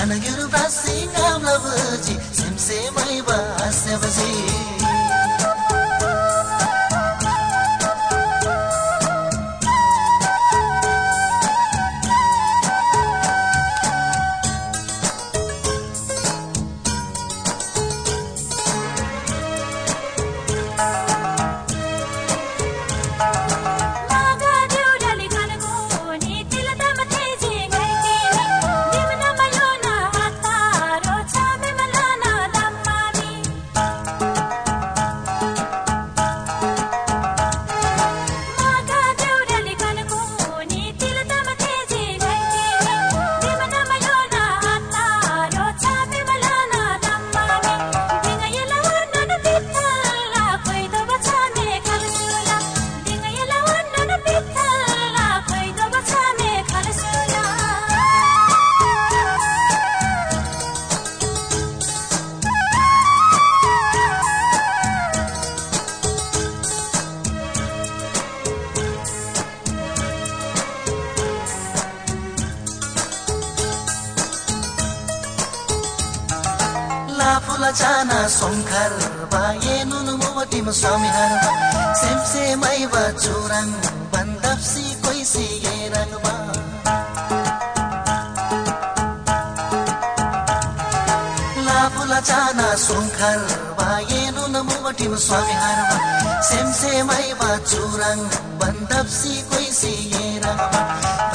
Ana yuru basi ngam lavuji, sim sim ai never sevaji. फुला चाना स्वामी हरमा सेमसे माइबा चुराङ बन्दप्सी कोइसी गेरङमा लाफुला चाना सोङ्खार बाये नुन मुवटिम स्वामी हरमा सेमसे माइबा चुराङ बन्दप्सी कोइसी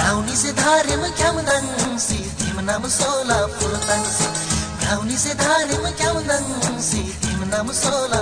भाउनी से धारेम ख्यामदङ्सी तिमनाम सोला se dhani आउनी से थाहा म क्याउँदा छु सिटी सोला मुसोला